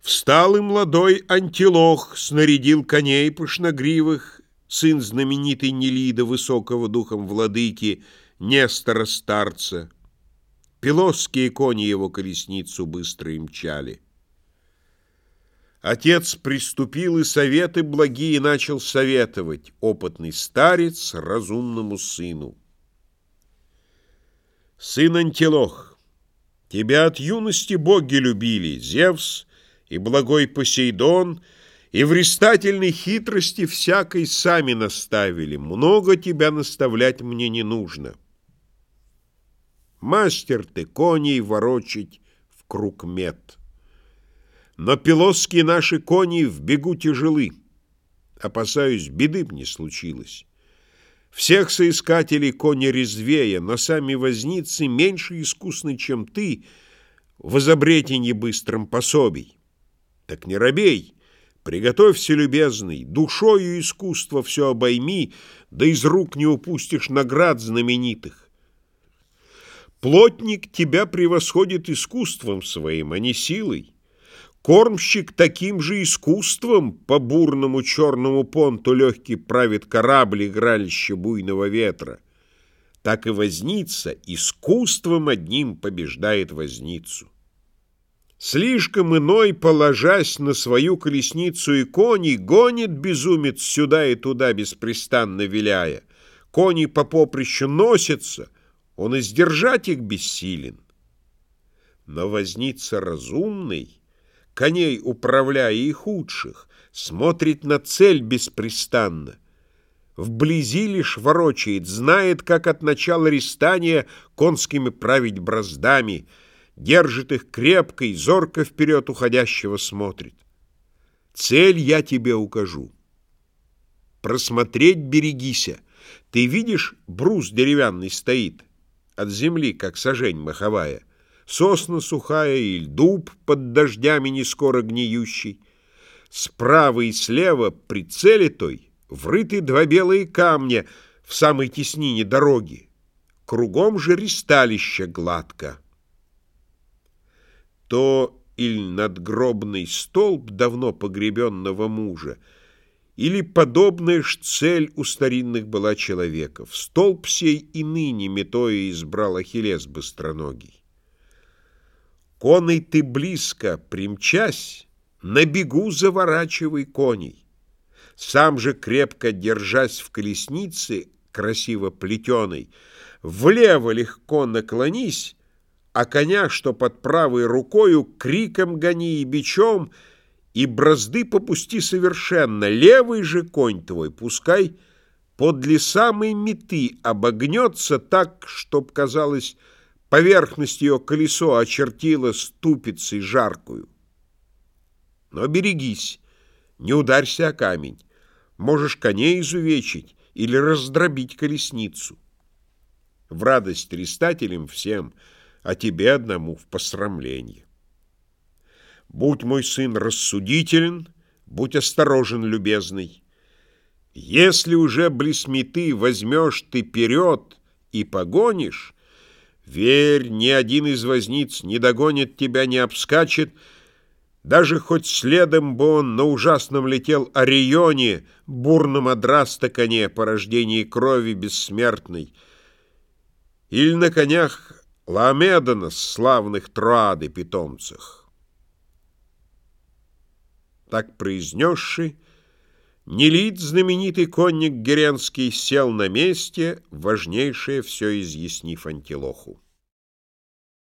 Встал и молодой антилох, снарядил коней пышногривых, сын знаменитой Нелида, высокого духом владыки, Нестора старца. Пилосские кони его колесницу быстро им мчали. Отец приступил и советы благие начал советовать, опытный старец разумному сыну. Сын Антилох, тебя от юности боги любили, Зевс и благой Посейдон, и в рестательной хитрости всякой сами наставили. Много тебя наставлять мне не нужно. Мастер ты коней ворочить в круг мед. Но пилосские наши кони в бегу тяжелы. Опасаюсь, беды б не случилось. Всех соискателей кони резвее, но сами возницы меньше искусны, чем ты, в изобретении быстрым пособий. Так не робей, приготовься, любезный, душою искусства все обойми, да из рук не упустишь наград знаменитых. Плотник тебя превосходит искусством своим, а не силой. Кормщик таким же искусством по бурному черному понту легкий правит корабль игралище буйного ветра. Так и возница искусством одним побеждает возницу. Слишком иной, положась на свою колесницу и кони, гонит безумец сюда и туда, беспрестанно виляя. Кони по поприщу носятся, он и сдержать их бессилен. Но возница разумный, коней управляя и худших, смотрит на цель беспрестанно. Вблизи лишь ворочает, знает, как от начала рестания конскими править браздами — держит их крепко и зорко вперед уходящего смотрит. Цель я тебе укажу. Просмотреть берегися. Ты видишь, брус деревянный стоит, от земли, как сажень маховая, сосна сухая или дуб под дождями не скоро гниющий. Справа и слева при цели той врыты два белые камня в самой теснине дороги. Кругом же ристалище гладко то или надгробный столб давно погребенного мужа, или подобная ж цель у старинных была человеков. Столб сей и ныне метоя избрал Ахиллес быстроногий. Коной ты близко, примчась, на бегу заворачивай коней. Сам же, крепко держась в колеснице, красиво плетеной, влево легко наклонись, а коня, что под правой рукою, криком гони и бичом, и бразды попусти совершенно, левый же конь твой пускай подле самой меты обогнется так, чтоб, казалось, поверхность ее колесо очертила ступицей жаркую. Но берегись, не ударься о камень, можешь коней изувечить или раздробить колесницу. В радость рестателям всем — а тебе одному в посрамление. Будь мой сын рассудителен, будь осторожен, любезный. Если уже близ возьмешь ты вперед и погонишь, верь, ни один из возниц не догонит тебя, не обскачет, даже хоть следом бы он на ужасном летел Орионе, бурном адраста коне, порождении крови бессмертной, или на конях Ламедонос, славных Троады питомцах. Так произнесший, Нелит, знаменитый конник Геренский, сел на месте, важнейшее все изъяснив Антилоху.